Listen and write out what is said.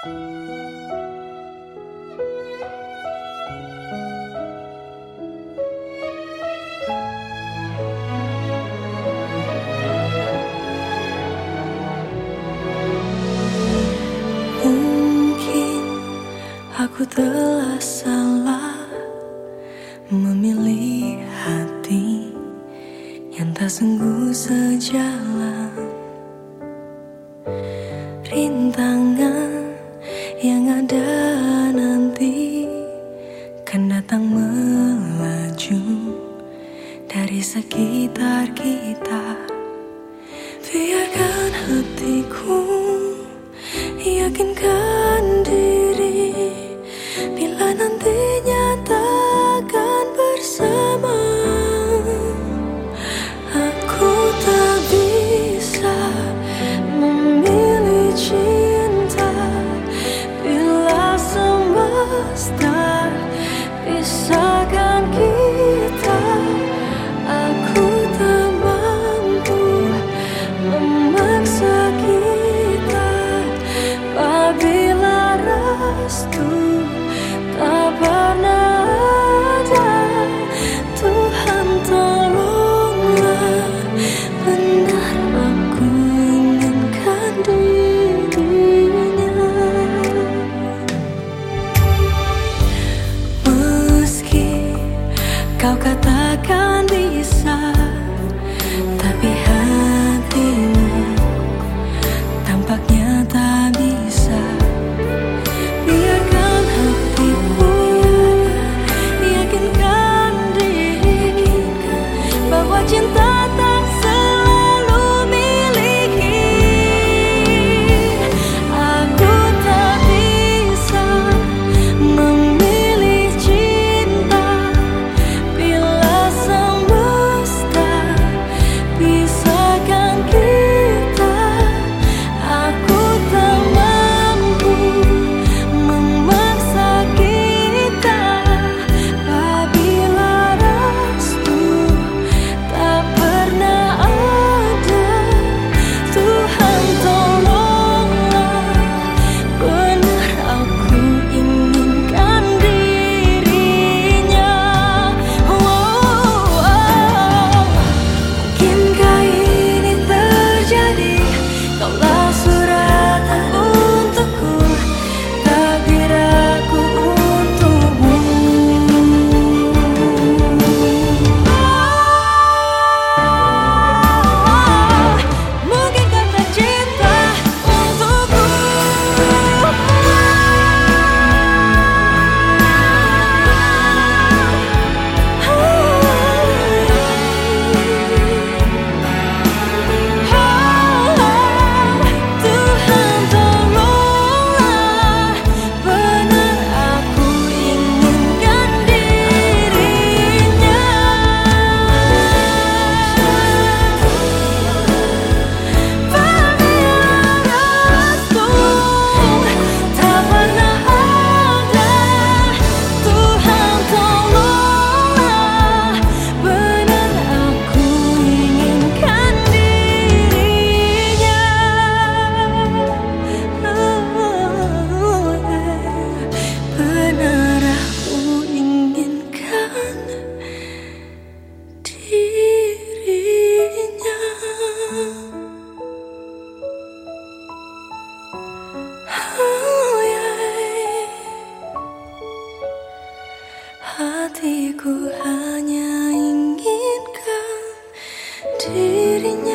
Aku telah salah memilih hati yang tak sungguh sejalan. dan nanti kan datang melaju dari sekitar kita. Biarkan hatiku yakinkan diri bila nanti takkan bisa Tapi hatimu Tampaknya tak bisa. Biarkan hatimu Yakinkan diri Bahwa cinta 到了。Hatiku hanya inginkan dirinya.